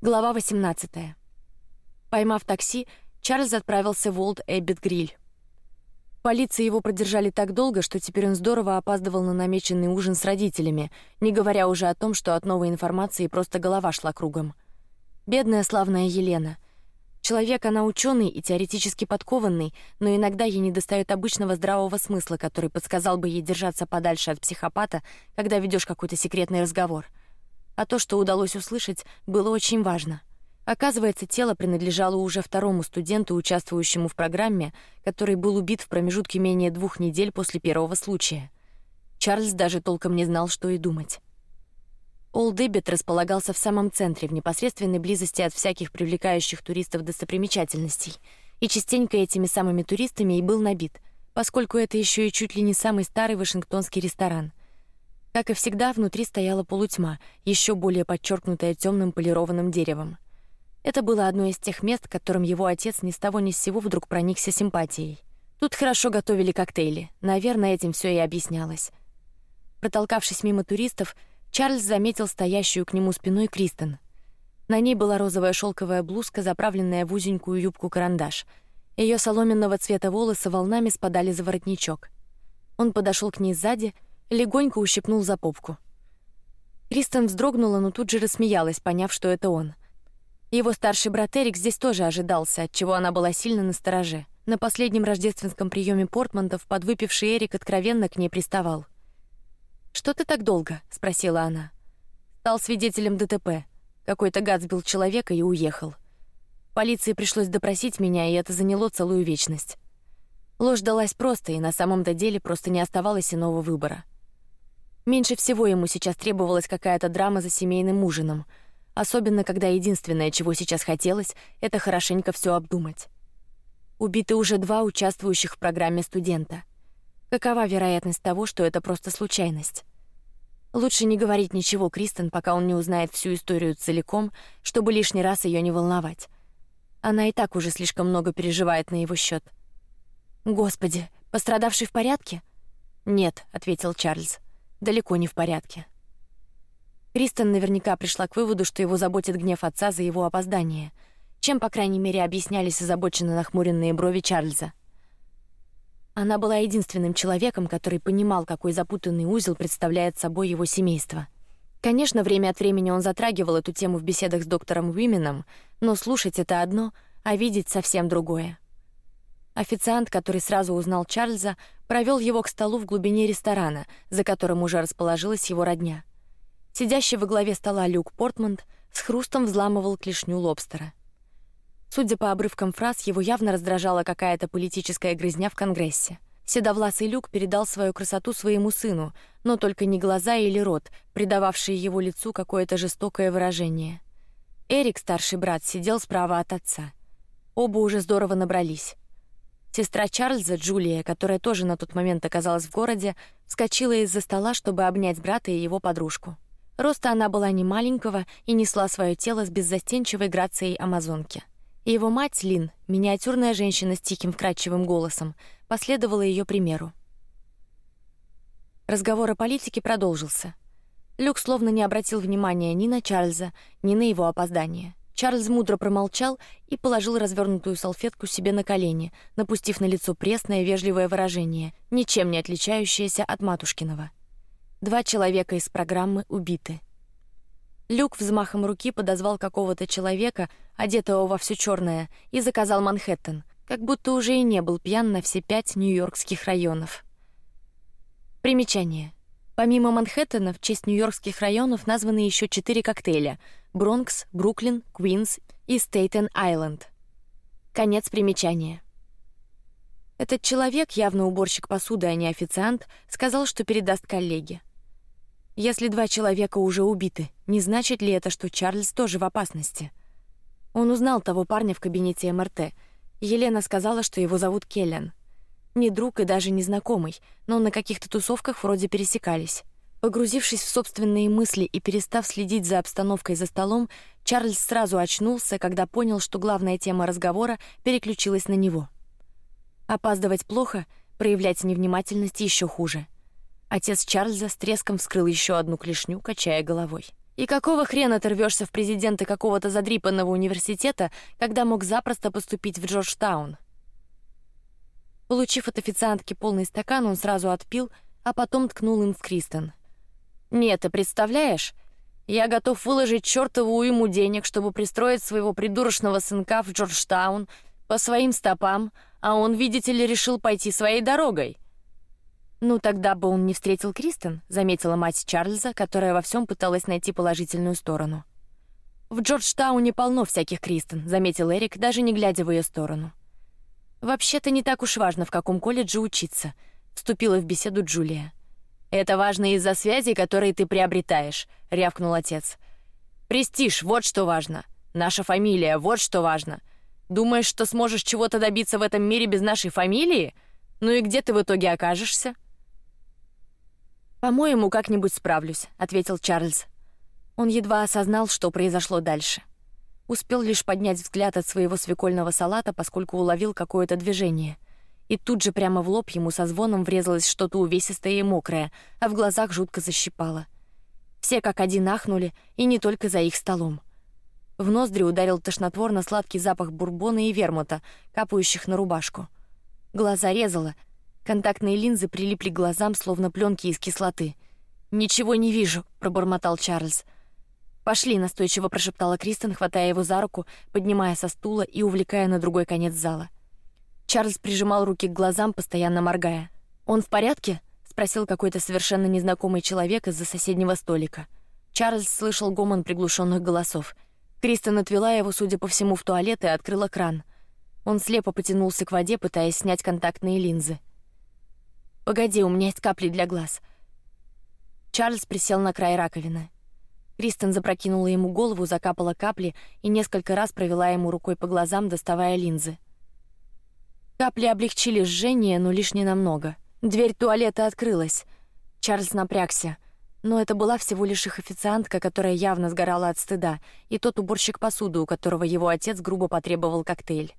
Глава 18. Поймав такси, Чарльз отправился в Олд Эббит Гриль. Полиции его продержали так долго, что теперь он здорово опаздывал на намеченный ужин с родителями, не говоря уже о том, что от новой информации просто голова шла кругом. Бедная славная Елена. Человек она ученый и теоретически подкованный, но иногда ей не достает обычного здравого смысла, который подсказал бы ей держаться подальше от психопата, когда ведешь какой-то секретный разговор а то, что удалось услышать, было очень важно. Оказывается, тело принадлежало уже второму студенту, участвующему в программе, который был убит в промежутке менее двух недель после первого случая. Чарльз даже толком не знал, что и думать. Олдебет располагался в самом центре, в непосредственной близости от всяких привлекающих туристов достопримечательностей, и частенько этими самыми туристами и был набит, поскольку это еще и чуть ли не самый старый вашингтонский ресторан. Как и всегда, внутри стояла полутьма, еще более подчеркнутая темным полированным деревом. Это было одно из тех мест, которым его отец ни с того ни с сего вдруг проникся симпатией. Тут хорошо готовили коктейли, наверное, этим все и объяснялось. Протолкавшись мимо туристов, Чарльз заметил стоящую к нему спиной Кристен. На ней была розовая шелковая блузка, заправленная в узенькую юбку карандаш. Ее соломенного цвета волосы волнами спадали за воротничок. Он подошел к ней сзади легонько ущипнул за попку. Кристен вздрогнула, но тут же рассмеялась, поняв, что это он. Его старший брат Эрик здесь тоже ожидался, от чего она была сильно настороже. На последнем рождественском приеме Портмантов подвыпивший Эрик откровенно к ней приставал. Что ты так долго? – спросила она. Стал свидетелем ДТП. Какой-то гад сбил человека и уехал. Полиции пришлось допросить меня, и это заняло целую вечность. Ложь далась просто, и на самом-то деле просто не оставалось иного выбора. Меньше всего ему сейчас требовалась какая-то драма за семейным ужином, особенно когда единственное, чего сейчас хотелось, это хорошенько все обдумать. Убиты уже два участвующих в программе студента. Какова вероятность того, что это просто случайность? Лучше не говорить ничего Кристен, пока он не узнает всю историю целиком, чтобы лишний раз ее не волновать. Она и так уже слишком много переживает на его счет. Господи, пострадавший в порядке? Нет, ответил Чарльз далеко не в порядке. Кристен наверняка пришла к выводу, что его заботит гнев отца за его опоздание, чем по крайней мере объяснялись озабоченно нахмуренные брови Чарльза. Она была единственным человеком, который понимал, какой запутанный узел представляет собой его семейство. Конечно, время от времени он затрагивал эту тему в беседах с доктором Уименом, но слушать это одно, а видеть совсем другое. Официант, который сразу узнал Чарльза, провел его к столу в глубине ресторана, за которым уже расположилась его родня. Сидящий во главе стола Люк Портмонд с хрустом взламывал клешню лобстера. Судя по обрывкам фраз, его явно раздражала какая-то политическая грызня в Конгрессе. Седовласый Люк передал свою красоту своему сыну, но только не глаза или рот, придававшие его лицу какое-то жестокое выражение. Эрик, старший брат, сидел справа от отца. Оба уже здорово набрались. Сестра Чарльза Джулия, которая тоже на тот момент оказалась в городе, вскочила из-за стола, чтобы обнять брата и его подружку. Роста она была не маленького и несла свое тело с беззастенчивой грацией амазонки. Его мать Лин, миниатюрная женщина с тихим вкрадчивым голосом, последовала ее примеру. Разговор о политике продолжился. Люк словно не обратил внимания ни на Чарльза, ни на его опоздание. Чарльз мудро промолчал и положил развернутую салфетку себе на колени, напустив на лицо пресное вежливое выражение, ничем не отличающееся от матушкиного. Два человека из программы убиты. Люк взмахом руки подозвал какого-то человека, одетого во все черное, и заказал Манхэттен, как будто уже и не был пьян на все пять нью-йоркских районов. Примечание: Помимо Манхэттена в честь нью-йоркских районов названы еще четыре коктейля: Бронкс, Бруклин, Квинс и Стейтен-Айленд. Конец примечания. Этот человек, явно уборщик посуды, а не официант, сказал, что передаст коллеге. Если два человека уже убиты, не значит ли это, что Чарльз тоже в опасности? Он узнал того парня в кабинете МРТ. Елена сказала, что его зовут Келлен не друг и даже не знакомый, но на каких-то тусовках вроде пересекались. Погрузившись в собственные мысли и перестав следить за обстановкой за столом, Чарльз сразу очнулся, когда понял, что главная тема разговора переключилась на него. Опаздывать плохо, проявлять невнимательность еще хуже. Отец Чарльза с треском вскрыл еще одну клешню, качая головой. И какого хрена ты рвешься в президенты какого-то задрипанного университета, когда мог запросто поступить в Джорджтаун? Получив от официантки полный стакан, он сразу отпил, а потом ткнул им в Кристен. Нет, ты представляешь? Я готов выложить чертову уйму денег, чтобы пристроить своего придурочного сынка в Джорджтаун по своим стопам, а он, видите ли, решил пойти своей дорогой. Ну тогда бы он не встретил Кристен, заметила мать Чарльза, которая во всем пыталась найти положительную сторону. В Джорджтауне полно всяких Кристен, заметил Эрик, даже не глядя в ее сторону. Вообще-то не так уж важно, в каком колледже учиться. Вступила в беседу Джулия. Это важно из-за связей, которые ты приобретаешь, рявкнул отец. Престиж, вот что важно. Наша фамилия, вот что важно. Думаешь, что сможешь чего-то добиться в этом мире без нашей фамилии? Ну и где ты в итоге окажешься? По-моему, как-нибудь справлюсь, ответил Чарльз. Он едва осознал, что произошло дальше. Успел лишь поднять взгляд от своего свекольного салата, поскольку уловил какое-то движение. И тут же прямо в лоб ему со звоном врезалось что-то увесистое и мокрое, а в глазах жутко защипало. Все как один ахнули, и не только за их столом. В ноздри ударил тошнотворно сладкий запах бурбона и вермута, капающих на рубашку. Глаза резало, Контактные линзы прилипли к глазам, словно пленки из кислоты. Ничего не вижу, пробормотал Чарльз. Пошли, настойчиво прошептала Кристен, хватая его за руку, поднимая со стула и увлекая на другой конец зала. Чарльз прижимал руки к глазам, постоянно моргая. Он в порядке? спросил какой-то совершенно незнакомый человек из-за соседнего столика. Чарльз слышал гомон приглушенных голосов. Кристен отвела его, судя по всему, в туалет и открыла кран. Он слепо потянулся к воде, пытаясь снять контактные линзы. Погоди, у меня есть капли для глаз. Чарльз присел на край раковины. Кристен запрокинула ему голову, закапала капли и несколько раз провела ему рукой по глазам, доставая линзы. Капли облегчили жжение, но лишь не намного. Дверь туалета открылась. Чарльз напрягся, но это была всего лишь их официантка, которая явно сгорала от стыда, и тот уборщик посуды, у которого его отец грубо потребовал коктейль.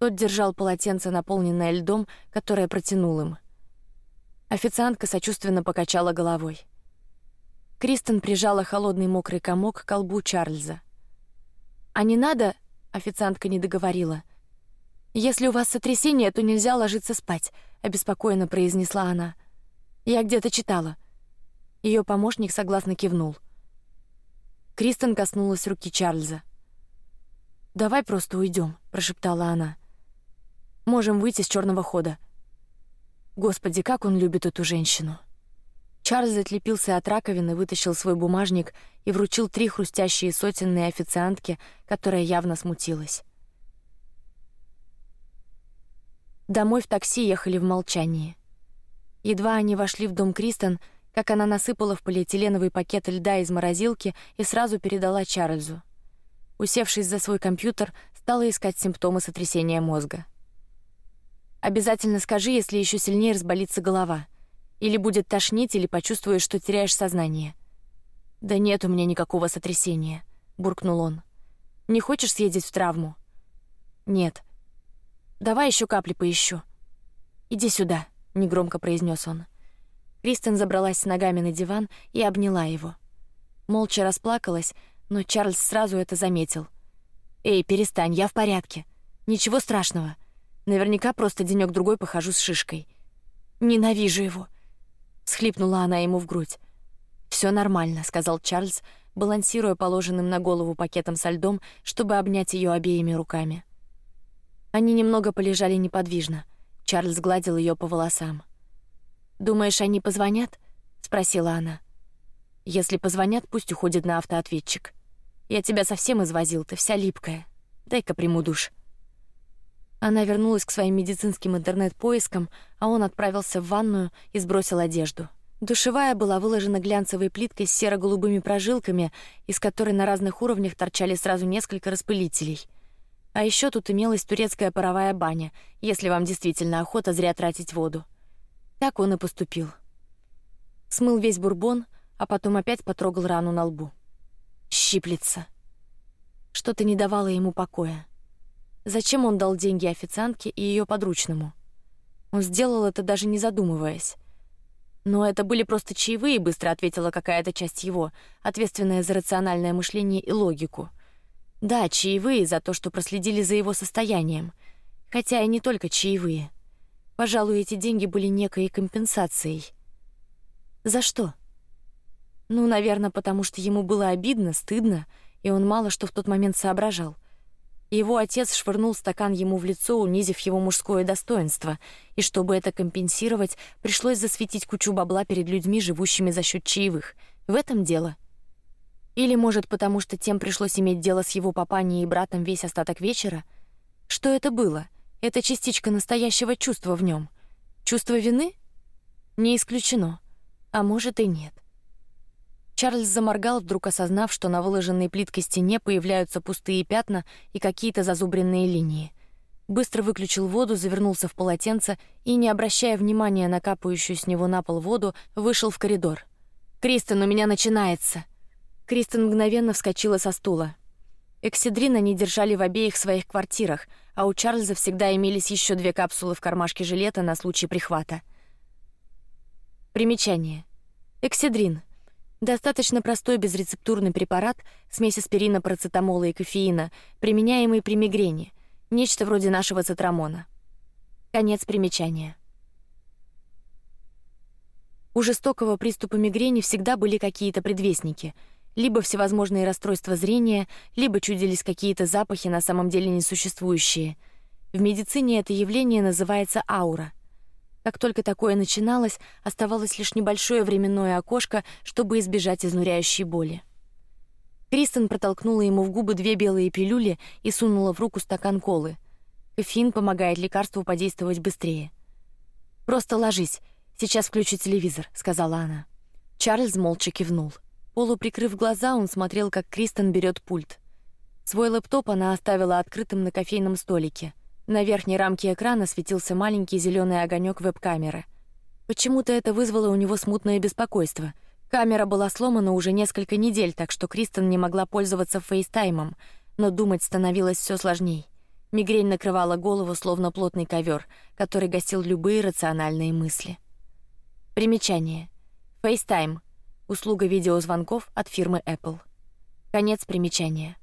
Тот держал полотенце, наполненное льдом, которое протянул им. Официантка сочувственно покачала головой. Кристен прижала холодный мокрый комок к колбу Чарльза. А не надо, официантка не договорила. Если у вас сотрясение, то нельзя ложиться спать, обеспокоенно произнесла она. Я где-то читала. Ее помощник согласно кивнул. Кристен коснулась руки Чарльза. Давай просто уйдем, прошептала она. Можем выйти с черного хода. Господи, как он любит эту женщину! Чарльз отлепился от раковины, вытащил свой бумажник и вручил три хрустящие сотенные официантке, которая явно смутилась. Домой в такси ехали в молчании. Едва они вошли в дом Кристен, как она насыпала в полиэтиленовый пакет льда из морозилки и сразу передала Чарльзу. Усевшись за свой компьютер, стала искать симптомы сотрясения мозга. Обязательно скажи, если еще сильнее разболится голова, или будет тошнить, или почувствуешь, что теряешь сознание. Да нет у меня никакого сотрясения, буркнул он. Не хочешь съездить в травму? Нет. Давай еще капли поищу. Иди сюда, негромко произнес он. Кристен забралась с ногами на диван и обняла его. Молча расплакалась, но Чарльз сразу это заметил. Эй, перестань, я в порядке. Ничего страшного. Наверняка просто денек другой похожу с шишкой. Ненавижу его. Схлипнула она ему в грудь. Все нормально, сказал Чарльз, балансируя положенным на голову пакетом со льдом, чтобы обнять ее обеими руками. Они немного полежали неподвижно. Чарльз гладил ее по волосам. Думаешь, они позвонят? спросила она. Если позвонят, пусть уходит на автоответчик. Я тебя совсем извозил, ты вся липкая. Дай-ка приму душ. Она вернулась к своим медицинским интернет-поискам, а он отправился в ванную и сбросил одежду. Душевая была выложена глянцевой плиткой с серо-голубыми прожилками, из которой на разных уровнях торчали сразу несколько распылителей. А еще тут имелась турецкая паровая баня, если вам действительно охота зря тратить воду. Так он и поступил. Смыл весь бурбон, а потом опять потрогал рану на лбу. Щиплется. Что-то не давало ему покоя. Зачем он дал деньги официантке и ее подручному? Он сделал это даже не задумываясь. Но это были просто чаевые, быстро ответила какая-то часть его, ответственная за рациональное мышление и логику. Да, чаевые за то, что проследили за его состоянием, хотя и не только чаевые. Пожалуй, эти деньги были некой компенсацией. За что? Ну, наверное, потому что ему было обидно, стыдно, и он мало что в тот момент соображал. Его отец швырнул стакан ему в лицо, унизив его мужское достоинство, и чтобы это компенсировать, пришлось засветить кучу бабла перед людьми, живущими за счет чаевых. В этом дело. Или может потому, что тем пришлось иметь дело с его папаней и братом весь остаток вечера? Что это было? Это частичка настоящего чувства в нем. Чувство вины? Не исключено. А может и нет. Чарльз заморгал, вдруг осознав, что на выложенной плиткой стене появляются пустые пятна и какие-то зазубренные линии. Быстро выключил воду, завернулся в полотенце и, не обращая внимания на капающую с него на пол воду, вышел в коридор. Кристен, у меня начинается. Кристен мгновенно вскочила со стула. Эксидрин они держали в обеих своих квартирах, а у Чарльза всегда имелись еще две капсулы в кармашке жилета на случай прихвата. Примечание: Эксидрин Достаточно простой безрецептурный препарат, смесь аспирина, парацетамола и кофеина, применяемый при мигрени, нечто вроде нашего цитрамона. Конец примечания. У жестокого приступа мигрени всегда были какие-то предвестники, либо всевозможные расстройства зрения, либо чудились какие-то запахи на самом деле несуществующие. В медицине это явление называется аура. Как только такое начиналось, оставалось лишь небольшое временное окошко, чтобы избежать изнуряющей боли. Кристен протолкнула ему в губы две белые пилюли и сунула в руку стакан колы. Кофеин помогает лекарству подействовать быстрее. Просто ложись, сейчас включу телевизор, сказала она. Чарльз молча кивнул. Полуприкрыв глаза, он смотрел, как Кристен берет пульт. Свой лэптоп она оставила открытым на кофейном столике. На верхней рамке экрана светился маленький зеленый огонек веб-камеры. Почему-то это вызвало у него смутное беспокойство. Камера была сломана уже несколько недель, так что Кристен не могла пользоваться фейстаймом, но думать становилось все сложней. Мигрень накрывала голову, словно плотный ковер, который гасил любые рациональные мысли. Примечание: FaceTime — услуга видеозвонков от фирмы Apple. Конец примечания.